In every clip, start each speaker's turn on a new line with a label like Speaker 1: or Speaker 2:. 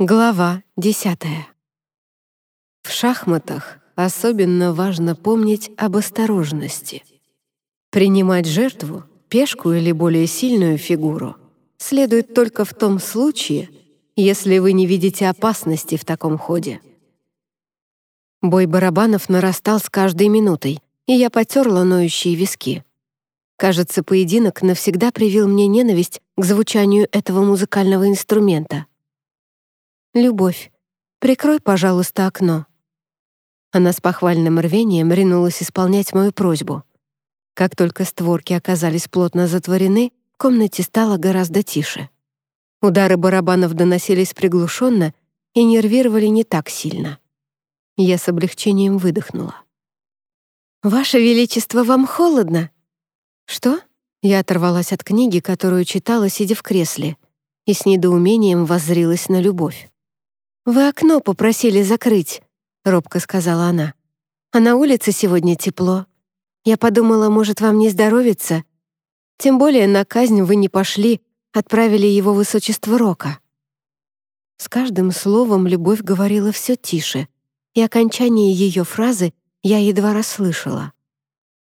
Speaker 1: Глава десятая. В шахматах особенно важно помнить об осторожности. Принимать жертву, пешку или более сильную фигуру, следует только в том случае, если вы не видите опасности в таком ходе. Бой барабанов нарастал с каждой минутой, и я потерла ноющие виски. Кажется, поединок навсегда привил мне ненависть к звучанию этого музыкального инструмента — «Любовь, прикрой, пожалуйста, окно». Она с похвальным рвением ринулась исполнять мою просьбу. Как только створки оказались плотно затворены, в комнате стало гораздо тише. Удары барабанов доносились приглушенно и нервировали не так сильно. Я с облегчением выдохнула. «Ваше Величество, вам холодно?» «Что?» Я оторвалась от книги, которую читала, сидя в кресле, и с недоумением воззрилась на любовь. «Вы окно попросили закрыть», — робко сказала она. «А на улице сегодня тепло. Я подумала, может, вам не здоровится? Тем более на казнь вы не пошли, отправили его высочество Рока». С каждым словом любовь говорила все тише, и окончание ее фразы я едва расслышала.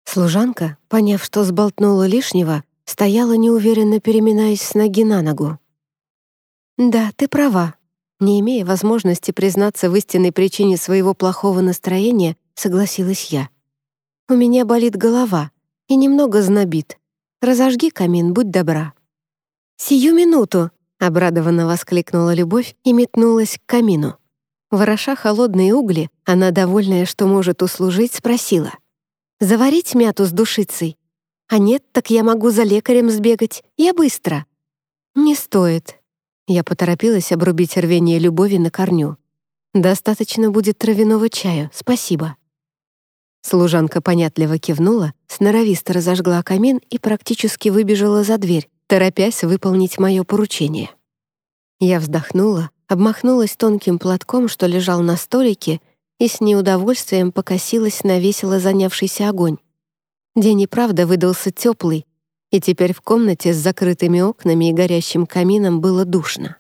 Speaker 1: Служанка, поняв, что сболтнула лишнего, стояла неуверенно, переминаясь с ноги на ногу. «Да, ты права», не имея возможности признаться в истинной причине своего плохого настроения, согласилась я. «У меня болит голова и немного знобит. Разожги камин, будь добра». «Сию минуту!» — обрадованно воскликнула Любовь и метнулась к камину. Вороша холодные угли, она, довольная, что может услужить, спросила. «Заварить мяту с душицей? А нет, так я могу за лекарем сбегать. Я быстро». «Не стоит», я поторопилась обрубить рвение любови на корню. «Достаточно будет травяного чая, спасибо». Служанка понятливо кивнула, сноровисто разожгла камин и практически выбежала за дверь, торопясь выполнить мое поручение. Я вздохнула, обмахнулась тонким платком, что лежал на столике, и с неудовольствием покосилась на весело занявшийся огонь. День и правда выдался теплый, и теперь в комнате с закрытыми окнами и горящим камином было душно.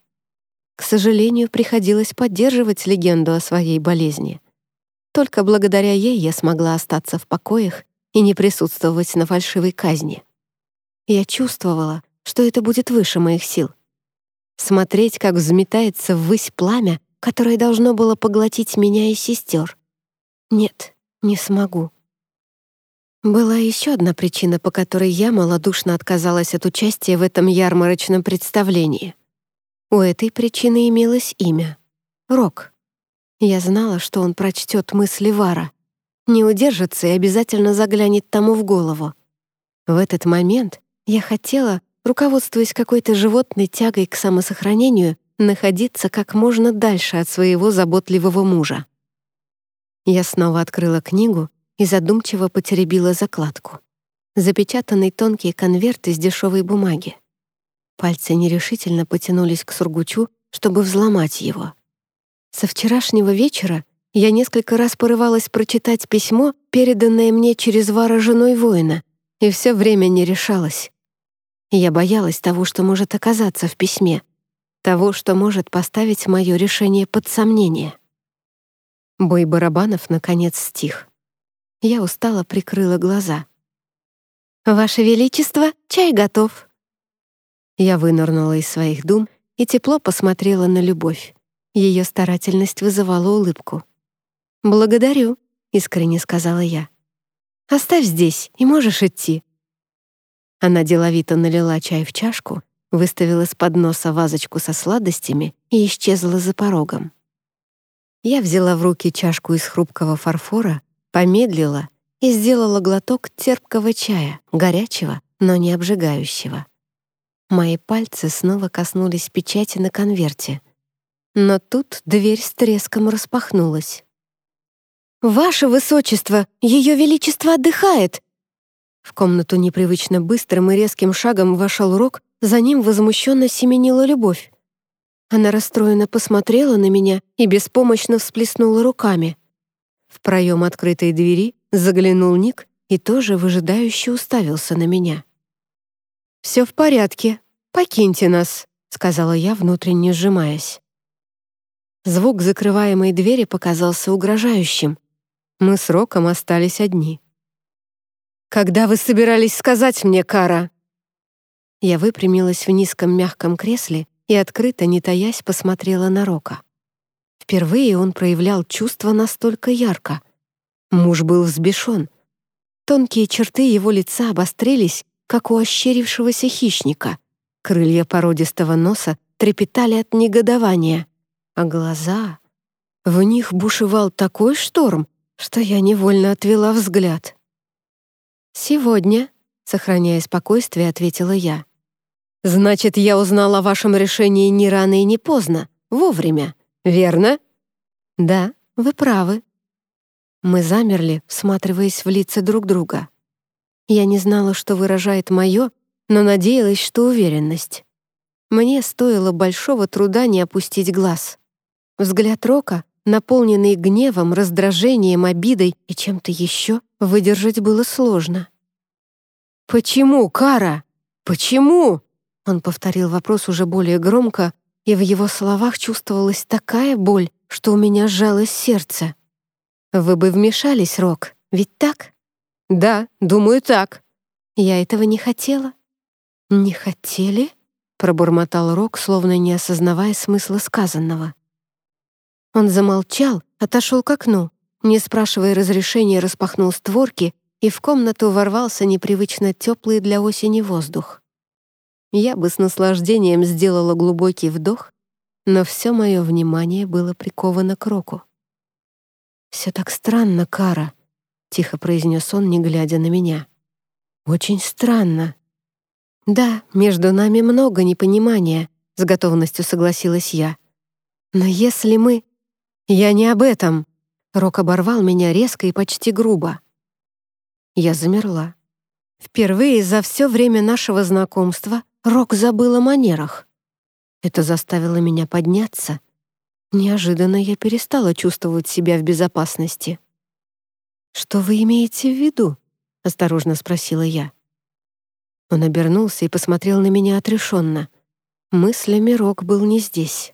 Speaker 1: К сожалению, приходилось поддерживать легенду о своей болезни. Только благодаря ей я смогла остаться в покоях и не присутствовать на фальшивой казни. Я чувствовала, что это будет выше моих сил. Смотреть, как взметается ввысь пламя, которое должно было поглотить меня и сестер. Нет, не смогу. Была еще одна причина, по которой я малодушно отказалась от участия в этом ярмарочном представлении. У этой причины имелось имя — Рок. Я знала, что он прочтет мысли Вара, не удержится и обязательно заглянет тому в голову. В этот момент я хотела, руководствуясь какой-то животной тягой к самосохранению, находиться как можно дальше от своего заботливого мужа. Я снова открыла книгу и задумчиво потеребила закладку. Запечатанный тонкий конверт из дешевой бумаги. Пальцы нерешительно потянулись к сургучу, чтобы взломать его. Со вчерашнего вечера я несколько раз порывалась прочитать письмо, переданное мне через Вара женой воина, и все время не решалась. Я боялась того, что может оказаться в письме, того, что может поставить мое решение под сомнение. Бой барабанов, наконец, стих. Я устало прикрыла глаза. «Ваше Величество, чай готов!» Я вынырнула из своих дум и тепло посмотрела на любовь. Ее старательность вызывала улыбку. «Благодарю», — искренне сказала я. «Оставь здесь, и можешь идти». Она деловито налила чай в чашку, выставила с подноса вазочку со сладостями и исчезла за порогом. Я взяла в руки чашку из хрупкого фарфора, помедлила и сделала глоток терпкого чая, горячего, но не обжигающего. Мои пальцы снова коснулись печати на конверте. Но тут дверь с треском распахнулась. «Ваше Высочество! Ее Величество отдыхает!» В комнату непривычно быстрым и резким шагом вошел Рок, за ним возмущенно семенила Любовь. Она расстроенно посмотрела на меня и беспомощно всплеснула руками. В проем открытой двери заглянул Ник и тоже выжидающе уставился на меня. «Все в порядке. Покиньте нас», — сказала я, внутренне сжимаясь. Звук закрываемой двери показался угрожающим. Мы с Роком остались одни. «Когда вы собирались сказать мне, Кара?» Я выпрямилась в низком мягком кресле и, открыто, не таясь, посмотрела на Рока. Впервые он проявлял чувства настолько ярко. Муж был взбешен. Тонкие черты его лица обострились, как у ощерившегося хищника. Крылья породистого носа трепетали от негодования, а глаза... В них бушевал такой шторм, что я невольно отвела взгляд. «Сегодня», — сохраняя спокойствие, ответила я. «Значит, я узнала о вашем решении не рано и не поздно, вовремя, верно?» «Да, вы правы». Мы замерли, всматриваясь в лица друг друга. Я не знала, что выражает мое, но надеялась, что уверенность. Мне стоило большого труда не опустить глаз. Взгляд Рока, наполненный гневом, раздражением, обидой и чем-то еще, выдержать было сложно. «Почему, Кара? Почему?» Он повторил вопрос уже более громко, и в его словах чувствовалась такая боль, что у меня сжалось сердце. «Вы бы вмешались, Рок, ведь так?» «Да, думаю, так». «Я этого не хотела». «Не хотели?» — пробормотал Рок, словно не осознавая смысла сказанного. Он замолчал, отошел к окну, не спрашивая разрешения, распахнул створки, и в комнату ворвался непривычно теплый для осени воздух. Я бы с наслаждением сделала глубокий вдох, но все мое внимание было приковано к Року. «Все так странно, Кара», тихо произнес он, не глядя на меня. Очень странно. Да, между нами много непонимания, с готовностью согласилась я. Но если мы... Я не об этом. Рок оборвал меня резко и почти грубо. Я замерла. Впервые за все время нашего знакомства Рок забыл о манерах. Это заставило меня подняться. Неожиданно я перестала чувствовать себя в безопасности. «Что вы имеете в виду?» — осторожно спросила я. Он обернулся и посмотрел на меня отрешенно. Мыслями Рок был не здесь.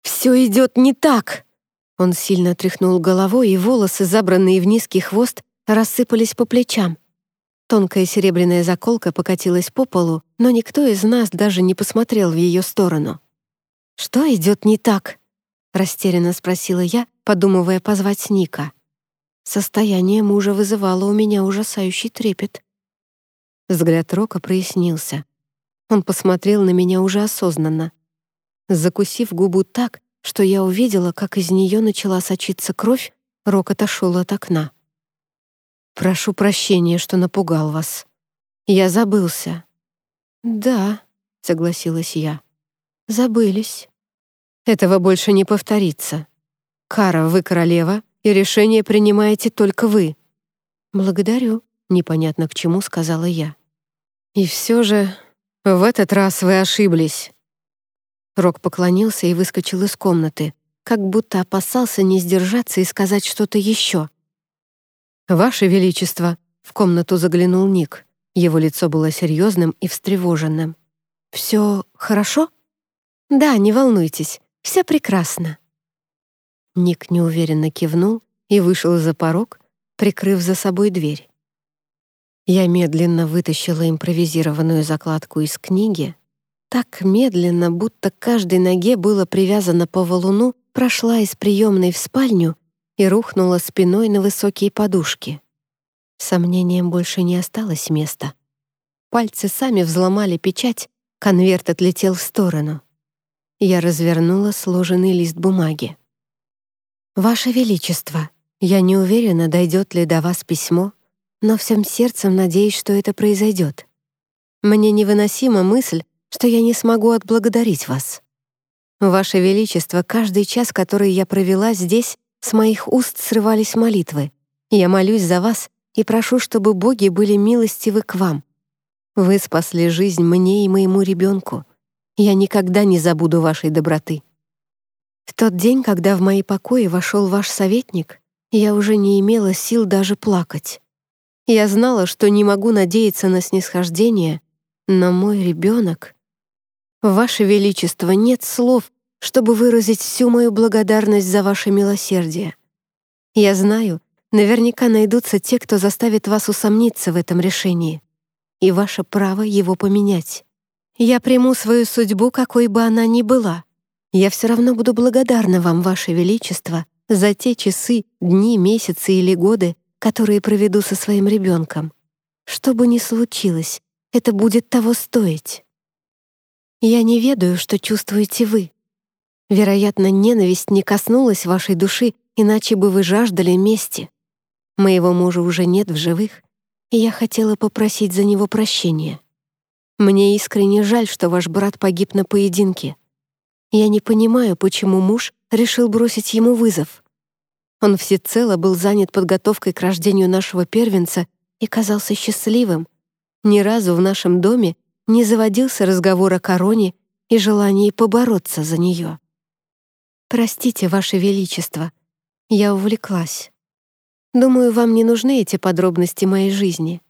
Speaker 1: «Все идет не так!» Он сильно тряхнул головой, и волосы, забранные в низкий хвост, рассыпались по плечам. Тонкая серебряная заколка покатилась по полу, но никто из нас даже не посмотрел в ее сторону. «Что идет не так?» — растерянно спросила я, подумывая позвать Ника. Состояние мужа вызывало у меня ужасающий трепет. Взгляд Рока прояснился. Он посмотрел на меня уже осознанно. Закусив губу так, что я увидела, как из нее начала сочиться кровь, Рок отошел от окна. «Прошу прощения, что напугал вас. Я забылся». «Да», — согласилась я. «Забылись». «Этого больше не повторится. Кара, вы королева, и решение принимаете только вы». «Благодарю», — непонятно к чему сказала я. «И все же в этот раз вы ошиблись». Рок поклонился и выскочил из комнаты, как будто опасался не сдержаться и сказать что-то еще. «Ваше Величество», — в комнату заглянул Ник. Его лицо было серьезным и встревоженным. «Все хорошо?» «Да, не волнуйтесь, все прекрасно». Ник неуверенно кивнул и вышел за порог, прикрыв за собой дверь. Я медленно вытащила импровизированную закладку из книги, так медленно, будто к каждой ноге было привязано по валуну, прошла из приемной в спальню и рухнула спиной на высокие подушки. Сомнением больше не осталось места. Пальцы сами взломали печать, конверт отлетел в сторону. Я развернула сложенный лист бумаги. «Ваше Величество, я не уверена, дойдет ли до вас письмо, но всем сердцем надеюсь, что это произойдет. Мне невыносима мысль, что я не смогу отблагодарить вас. Ваше Величество, каждый час, который я провела здесь, с моих уст срывались молитвы. Я молюсь за вас и прошу, чтобы боги были милостивы к вам. Вы спасли жизнь мне и моему ребенку. Я никогда не забуду вашей доброты. В тот день, когда в мои покои вошел ваш советник, я уже не имела сил даже плакать. Я знала, что не могу надеяться на снисхождение, но мой ребенок... Ваше Величество, нет слов, чтобы выразить всю мою благодарность за ваше милосердие. Я знаю, наверняка найдутся те, кто заставит вас усомниться в этом решении, и ваше право его поменять. Я приму свою судьбу, какой бы она ни была. Я все равно буду благодарна вам, ваше величество, за те часы, дни, месяцы или годы, которые проведу со своим ребенком. Что бы ни случилось, это будет того стоить. Я не ведаю, что чувствуете вы. Вероятно, ненависть не коснулась вашей души, иначе бы вы жаждали мести. Моего мужа уже нет в живых, и я хотела попросить за него прощения. Мне искренне жаль, что ваш брат погиб на поединке. Я не понимаю, почему муж решил бросить ему вызов. Он всецело был занят подготовкой к рождению нашего первенца и казался счастливым. Ни разу в нашем доме не заводился разговор о короне и желании побороться за нее. «Простите, Ваше Величество, я увлеклась. Думаю, вам не нужны эти подробности моей жизни.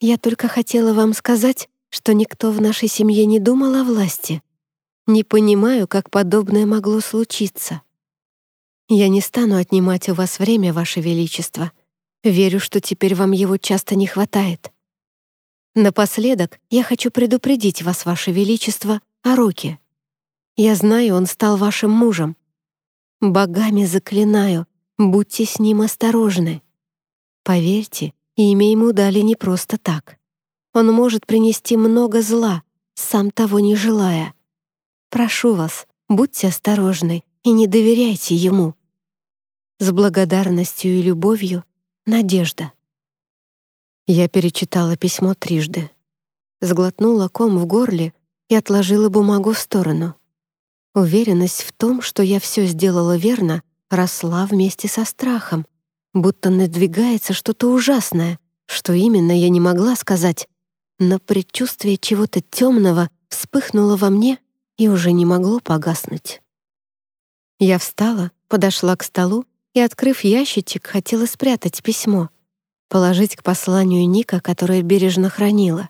Speaker 1: Я только хотела вам сказать, что никто в нашей семье не думал о власти. Не понимаю, как подобное могло случиться. Я не стану отнимать у вас время, Ваше Величество. Верю, что теперь вам его часто не хватает. Напоследок я хочу предупредить вас, Ваше Величество, о Роке. Я знаю, он стал вашим мужем. Богами заклинаю, будьте с ним осторожны. Поверьте, имя ему дали не просто так. Он может принести много зла, сам того не желая. Прошу вас, будьте осторожны и не доверяйте ему. С благодарностью и любовью, Надежда. Я перечитала письмо трижды. Сглотнула ком в горле и отложила бумагу в сторону. Уверенность в том, что я все сделала верно, росла вместе со страхом, будто надвигается что-то ужасное, что именно я не могла сказать, но предчувствие чего-то темного вспыхнуло во мне и уже не могло погаснуть. Я встала, подошла к столу и, открыв ящичек, хотела спрятать письмо, положить к посланию Ника, которое бережно хранила.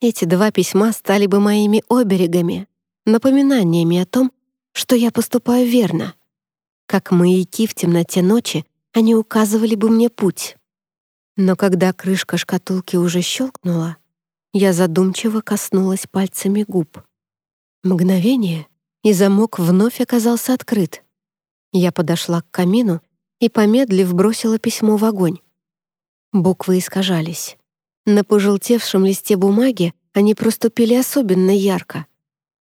Speaker 1: Эти два письма стали бы моими оберегами, напоминаниями о том, что я поступаю верно. Как маяки в темноте ночи, они указывали бы мне путь. Но когда крышка шкатулки уже щелкнула, я задумчиво коснулась пальцами губ. Мгновение, и замок вновь оказался открыт. Я подошла к камину и, помедлив, бросила письмо в огонь. Буквы искажались. На пожелтевшем листе бумаги они проступили особенно ярко,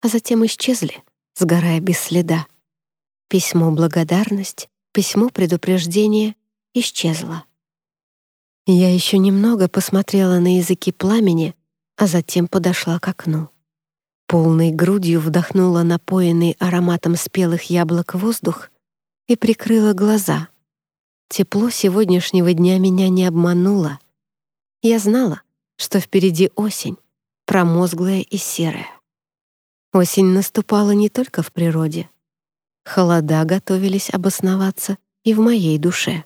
Speaker 1: а затем исчезли, сгорая без следа. Письмо «Благодарность», письмо «Предупреждение» исчезло. Я еще немного посмотрела на языки пламени, а затем подошла к окну. Полной грудью вдохнула напоенный ароматом спелых яблок воздух и прикрыла глаза. Тепло сегодняшнего дня меня не обмануло. Я знала, что впереди осень, промозглая и серая. Осень наступала не только в природе. Холода готовились обосноваться и в моей душе.